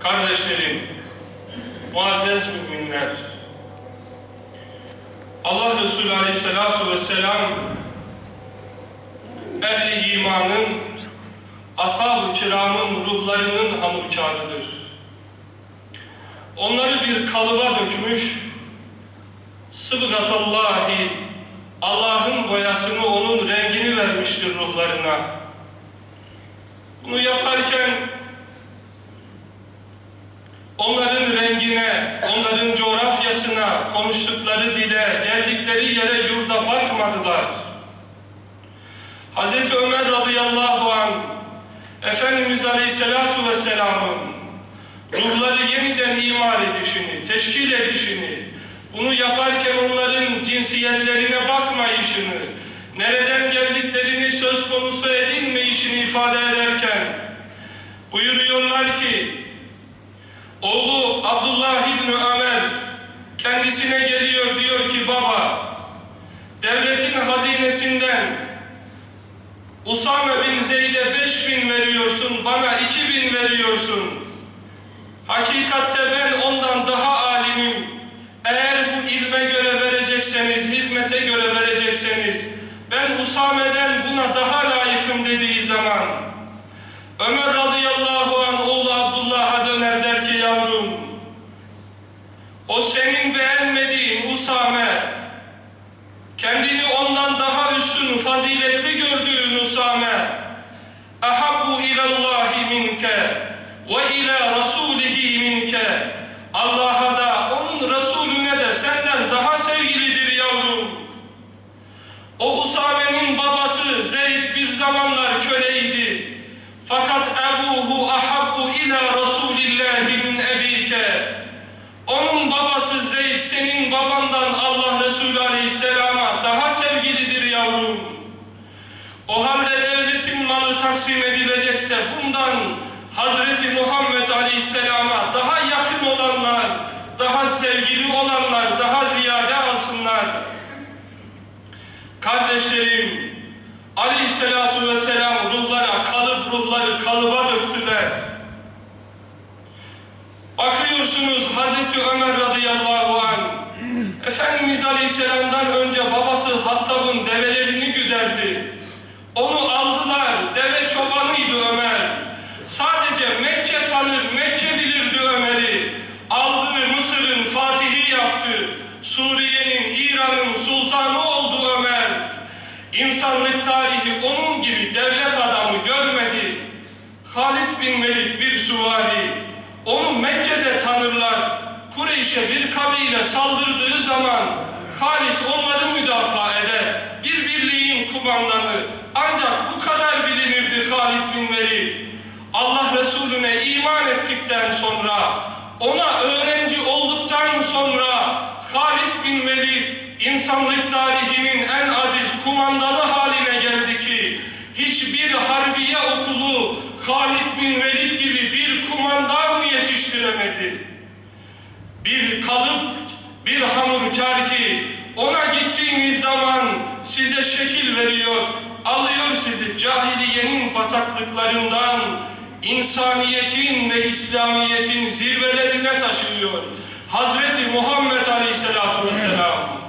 kardeşlerim, muazzez müminler, Allah Resulü Aleyhisselatü Vesselam ehli imanın, ashab-ı kiramın ruhlarının hamurkarıdır. Onları bir kalıba dökmüş, sıbgatallahi, Allah'ın boyasını, onun rengini vermiştir ruhlarına. Bunu yaparken onların rengine, onların coğrafyasına, konuştukları dile, geldikleri yere yurda bakmadılar. Hz. Ömer radıyallahu an Efendimiz Aleyhisselatu Vesselam'ın ruhları yeniden imar edişini, teşkil edişini, bunu yaparken onların cinsiyetlerine bakmayışını, nereden geldiklerini söz konusu edinmeyişini ifade ederken buyuruyorlar ki oğlu Abdullah İbni Ömer kendisine geliyor diyor ki baba devletin hazinesinden Usame bin Zeyd'e beş bin veriyorsun, bana iki bin veriyorsun. Hakikatte ben ondan daha alimim. Eğer bu ilme göre verecekseniz, hizmete göre verecekseniz, ben Usame'den buna daha layıkım dediği zaman, Ömer radıyallahu anh oğlu Abdullah'a döner der ki yavrum, o senin beğenmediğin Usame, kendini ondan daha üstün, faziletli gördüğün Usame, ahabbu ilallahi minke ve ila rasulihi minke, Allah'a da, onun Resulüne de senden daha sevgilidir yavrum. O Usame'nin babası Zeyd bir zamanlar köleydi. Fakat ebuhu ahabbu ila Resulillahi min ebike. Onun babası Zeyd senin babandan Allah Resulü Aleyhisselam'a daha sevgilidir yavrum. O halde devletin malı taksim edilecekse bundan Hazreti Muhammed Aleyhisselam'a daha yakın olanlar, daha sevgili olanlar, daha ziyade alsınlar. Kardeşlerim, Aleyhisselatu Vesselam ruhlara, kalıp ruhları kalıba döktüler. Bakıyorsunuz Hazreti Ömer radıyallahu anh, Efendimiz Aleyhisselam'dan önce babası Hattab'ın develerini güderdi. Onu aldılar, deve çobanıydı Ömer. Sadece Mekke tanır, Mekke bilirdi Ömer'i. Aldığı Mısır'ın fatihi yaptı. Suriye'nin, İran'ın sultanı oldu Ömer. Tarihi onun gibi devlet adamı görmedi. Halid bin Velid bir süvari. Onu Mekke'de tanırlar. Kureyş'e bir kabile saldırdığı zaman Halid onları müdafaa eder. Bir birliğin kumandanı. Ancak bu kadar bilinirdi Halid bin Velid. Allah Resulüne iman ettikten sonra, ona öğrenci olduktan sonra Halid bin Velid insanlık tarihinin en aziz kumandanı hiçbir harbiye okulu Halid bin Velid gibi bir kumandan yetiştiremedi. Bir kalıp, bir hamurkar ki ona gittiğiniz zaman size şekil veriyor, alıyor sizi cahiliyenin bataklıklarından, insaniyetin ve İslamiyet'in zirvelerine taşıyor. Hazreti Muhammed Aleyhisselatü Vesselam.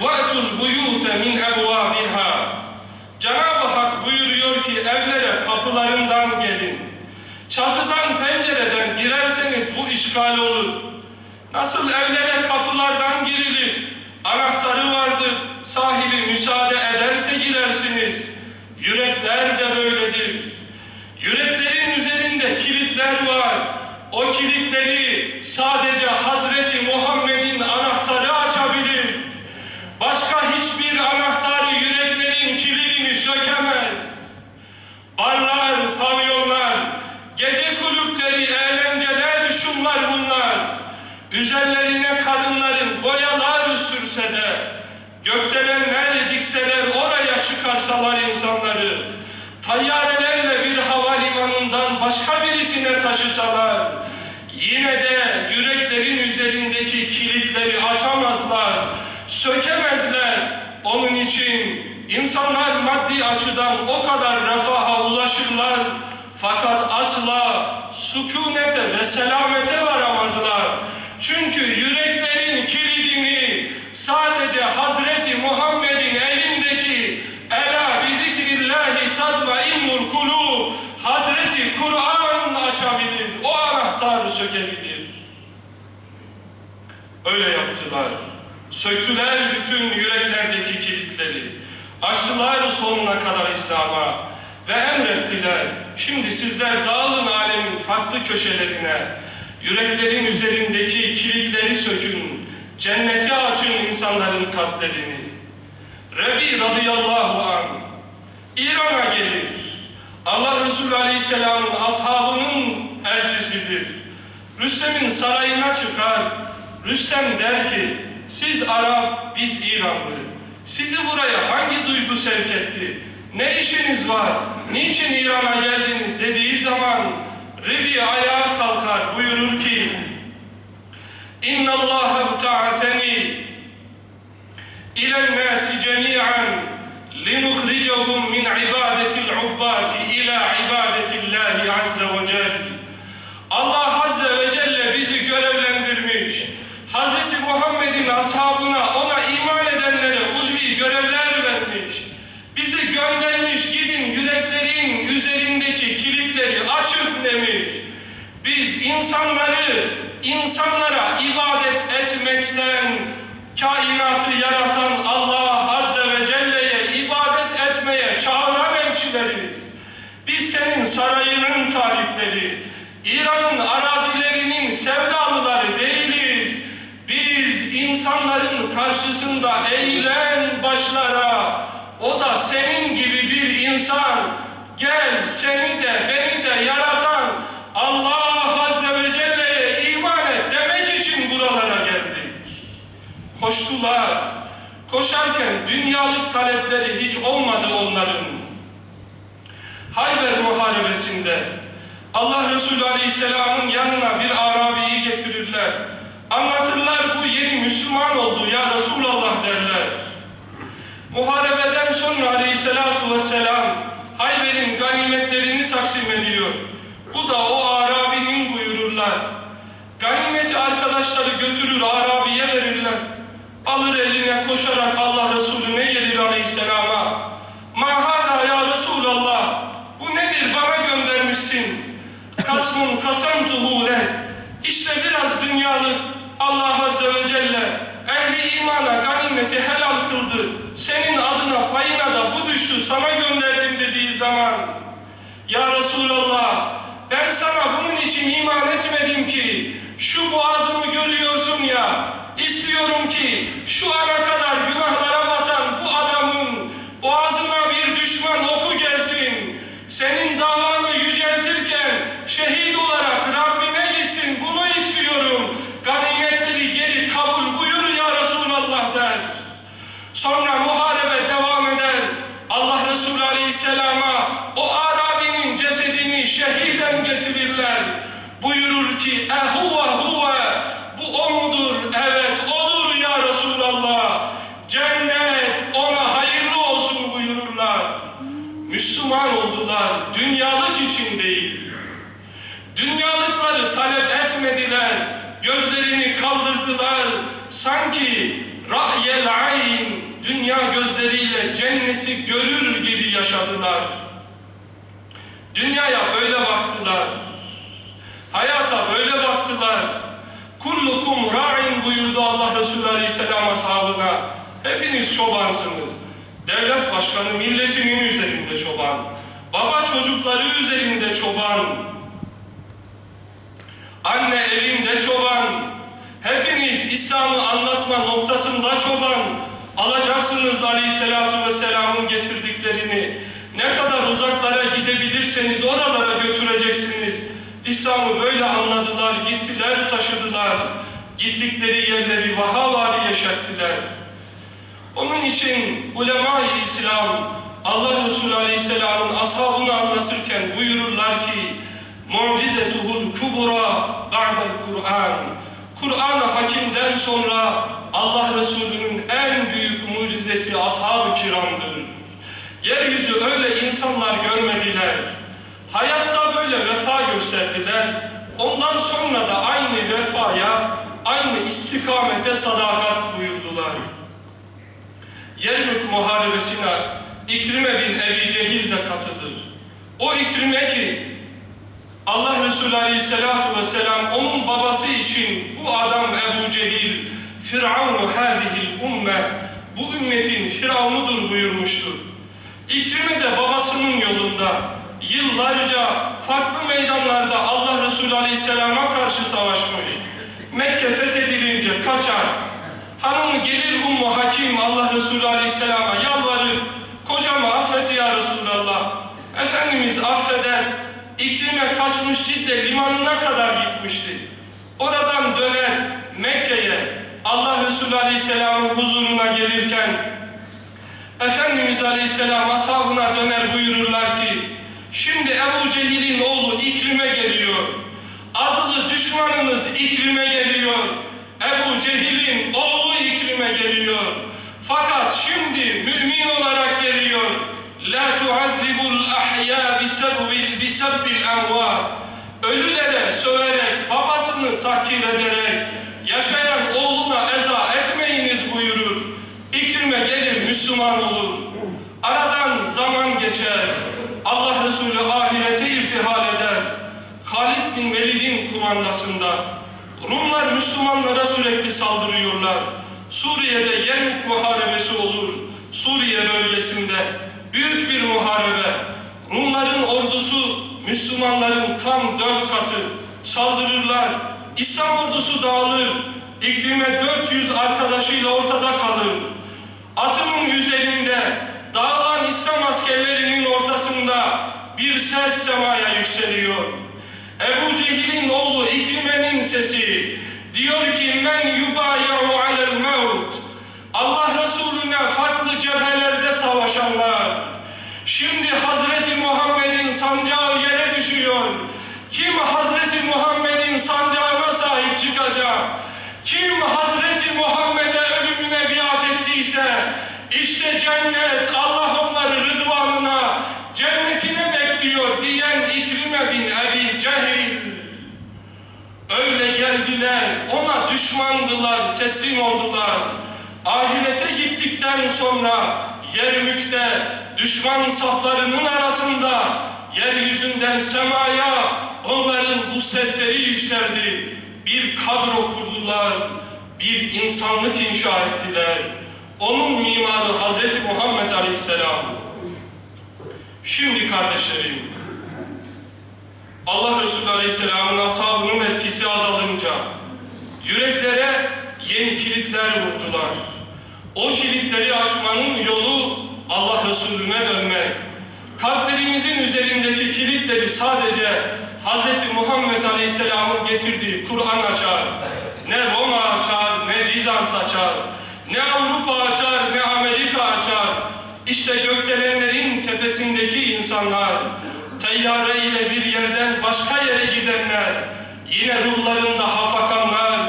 وَأْتُوا الْبُيُوتَ مِنْ اَبْوَابِهَا Cenab-ı Hak buyuruyor ki evlere kapılarından gelin. Çatıdan pencereden girerseniz bu işgal olur. Nasıl evlere kapılardan girilir? Anahtarı vardır. Sahibi müsaade ederse girersiniz. Yürekler de böyledir. Yüreklerin üzerinde kilitler var. O kilitleri sadece Hazreti Muhammed'in anahtarı açabilir. Başka hiçbir anahtarı yüreklerin kilidini sökemez. Barlar, pavyonlar, gece kulüpleri, eğlenceler şunlar bunlar. Üzerlerine kadınların boyalar sürse de, gökdelenler dikseler oraya çıkarsalar insanları, tayyarelerle bir havalimanından başka birisine taşısalar, yine de yüreklerin üzerindeki kilitleri açamazlar, sökemezler. Onun için insanlar maddi açıdan o kadar refaha ulaşırlar, Fakat asla sükunete ve selamete. Çünkü yüreklerin kilidini sadece Hazreti Muhammed'in elindeki Ela bi zikrillahi tatmainnul kulub Hazreti Kur'an açabilir. O anahtarı sökebilir. Öyle yaptılar. Söktüler bütün yüreklerdeki kilitleri. Açtılar sonuna kadar İslam'a ve emrettiler. Şimdi sizler dağılın alemin farklı köşelerine. Yüreklerin üzerindeki kilitleri sökün. Cennete açın insanların kalplerini. Rebi radıyallahu anh İran'a gelir. Allah Resulü Aleyhisselam'ın ashabının elçisidir. Rüstem'in sarayına çıkar. Rüstem der ki, siz Arap, biz İranlı. Sizi buraya hangi duygu sevk etti? Ne işiniz var? Niçin İran'a geldiniz dediği zaman Rebi ayağa kalkar buyurur ki İnna Allah bta'athani ilen nasi cemi'an linukhrijahum min ibadetil ubbati ila ibadetillahi azze ve celle Allah azze ve celle bizi görevlendirmiş. Hz. Muhammed'in ashabına, ona iman edenlere ulvi görevler vermiş. Bizi göndermiş, gidin yüreklerin üzerindeki kilitleri açın demiş. Biz insanları, insanlara ibadet etmekten, kainatı yaratan Allah Azze ve Celle'ye ibadet etmeye çağıran elçileriz. Biz senin sarayının talipleri, İran'ın arazilerinin sevdalıları değiliz. Biz insanların karşısında eğilen başlara, o da senin gibi bir insan, gel seni de beni de yaratan Allah Azze ve Celle'ye iman et demek için buralara geldik. Koştular. Koşarken dünyalık talepleri hiç olmadı onların. Hayber Muharebesi'nde Allah Resulü Aleyhisselam'ın yanına bir Arabi'yi getirirler. Anlatırlar bu yeni Müslüman oldu ya Resulallah derler. Muharebeden sonra Aleyhisselatu Vesselam Hayber'in ganimetlerini taksim ediyor. Bu da o Arabi'nin buyururlar. Ganimeti arkadaşları götürür Arabi'ye verirler. Alır eline koşarak Allah Resulüne gelir Aleyhisselam'a. Mahada ya Resulallah bu nedir bana göndermişsin? Kasmun kasamtuhu le. İşte biraz dünyalık Allah Azze ve Celle ehli imana ganimeti helal kıldı. Senin adına payına da bu düştü sana gönderdim zaman Ya Resulallah ben sana bunun için iman etmedim ki şu boğazımı görüyorsun ya istiyorum ki şu ana kadar günahlara batan bu adamın boğazına bir düşman oku gelsin. Senin davanı yüceltirken şehit olarak Rabbime gitsin. Bunu istiyorum. Ganimetleri geri kabul buyur ya Resulallah der. Sonra muharebe devam eder. Allah Resulü Aleyhisselam'a o Arabi'nin cesedini şehiden getirirler. Buyurur ki ehuve huve bu o mudur? Evet odur ya Resulallah. Cennet ona hayırlı olsun buyururlar. Müslüman oldular. Dünyalık için değil. Dünyalıkları talep etmediler. Gözlerini kaldırdılar. Sanki ra'yel ayn dünya gözleriyle cenneti görür gibi yaşadılar. Dünyaya böyle baktılar. Hayata böyle baktılar. Kullukum ra'in buyurdu Allah Resulü Aleyhisselam ashabına. Hepiniz çobansınız. Devlet başkanı milletinin üzerinde çoban. Baba çocukları üzerinde çoban. Anne elinde çoban. Hepiniz İslam'ı anlatma noktasında çoban. Alacaksınız Aleyhisselatü Vesselam'ın getirdiklerini. Ne kadar uzaklara gidebilirseniz oralara götüreceksiniz. İslam'ı böyle anladılar, gittiler, taşıdılar. Gittikleri yerleri vahavari yaşattılar. Onun için ulema-i İslam Allah Resulü Aleyhisselam'ın ashabını anlatırken buyururlar ki mucizetuhul kubura ba'del Kur'an Hakim'den sonra Allah Resulü'nün en büyük mucizesi ashab-ı kiramdır. Yeryüzü öyle insanlar görmediler. Hayatta böyle vefa gösterdiler. Ondan sonra da aynı vefaya, aynı istikamete sadakat buyurdular. Yermük Muharebesi'ne İkrime bin Ebi Cehil de katılır. O İkrime ki Allah Resulü Aleyhisselatü Vesselam onun babası için bu adam Ebu Cehil Firavunu hâzihil umme bu ümmetin firavunudur buyurmuştur. İkrime de babasının yolunda yıllarca farklı meydanlarda Allah Resulü Aleyhisselam'a karşı savaşmış. Mekke fethedilince kaçar. Hanımı gelir Ummu Hakim Allah Resulü Aleyhisselam'a yalvarır. Kocamı affet ya Resulallah. Efendimiz affeder. İkrime kaçmış Cidde limanına kadar gitmişti. Oradan döner Mekke'ye Allah Resulü Aleyhisselam'ın huzuruna gelirken Efendimiz Aleyhisselam ashabına döner buyururlar ki Şimdi Ebu Cehil'in oğlu İkrim'e geliyor. Azılı düşmanınız İkrim'e geliyor. Ebu Cehil'in oğlu İkrim'e geliyor. Fakat şimdi mümin olarak geliyor. La tuazzibul ahya bisabbil bisabbil enva. Ölülere söverek, babasını tahkir ederek, yaşayan oğluna eza etmeyiniz buyurur. İkrime gelir Müslüman olur. Aradan zaman geçer. Allah Resulü ahirete irtihal eder. Halid bin Velid'in kumandasında Rumlar Müslümanlara sürekli saldırıyorlar. Suriye'de Yermuk Muharebesi olur. Suriye bölgesinde büyük bir muharebe. Rumların ordusu Müslümanların tam dört katı saldırırlar. İslam ordusu dağılır. İklime 400 arkadaşıyla ortada kalır. Atının üzerinde dağılan İslam askerlerinin ortasında bir ses semaya yükseliyor. Ebu Cehil'in oğlu İkrime'nin sesi diyor ki men yubayahu alel mevt Allah Resulüne farklı cephelerde savaşanlar şimdi cennet Allah onları rıdvanına cennetine bekliyor diyen İkrime bin Ebi Cehil. Öyle geldiler ona düşmandılar teslim oldular. Ahirete gittikten sonra Yermük'te düşman saflarının arasında yeryüzünden semaya onların bu sesleri yükseldi. Bir kadro kurdular bir insanlık inşa ettiler onun mimarı Hazreti Muhammed Aleyhisselam şimdi kardeşlerim Allah Resulü Aleyhisselam'ın ashabının etkisi azalınca yüreklere yeni kilitler vurdular. O kilitleri açmanın yolu Allah Resulüne dönmek. Kalplerimizin üzerindeki kilitleri sadece Hz. Muhammed Aleyhisselam'ın getirdiği Kur'an açar. Ne Roma açar, ne Bizans açar, ne Avrupa açar, ne Amerika açar. İşte gökdelenlerin tepesindeki insanlar, teyyare ile bir yerden başka yere gidenler, yine ruhlarında hafakanlar,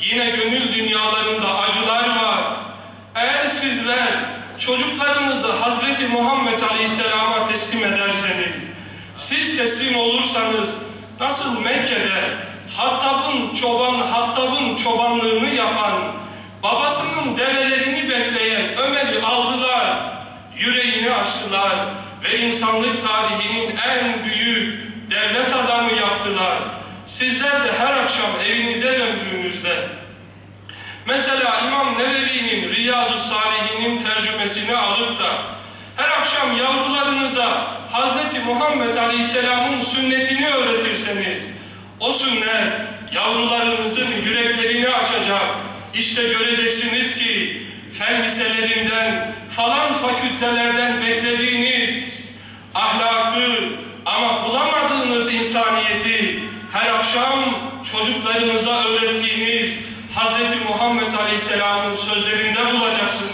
yine gönül dünyalarında acılar var. Eğer sizler çocuklarınızı Hazreti Muhammed Aleyhisselam'a teslim ederseniz, siz teslim olursanız nasıl Mekke'de Hattab'ın çoban, Hattab'ın çobanlığını yapan, babasının develerini bekleyen Ömer'i aldılar, yüreğini açtılar ve insanlık tarihinin en büyük devlet adamı yaptılar. Sizler de her akşam evinize döndüğünüzde mesela İmam Nevevi'nin Riyazu Salihinin tercümesini alıp da her akşam yavrularınıza Hz. Muhammed Aleyhisselam'ın sünnetini öğretirseniz o sünnet yavrularınızın yüreklerini açacak. İşte göreceksiniz ki fen liselerinden falan fakültelerden beklediğiniz ahlakı ama bulamadığınız insaniyeti her akşam çocuklarınıza öğrettiğiniz Hz. Muhammed Aleyhisselam'ın sözlerinde bulacaksınız.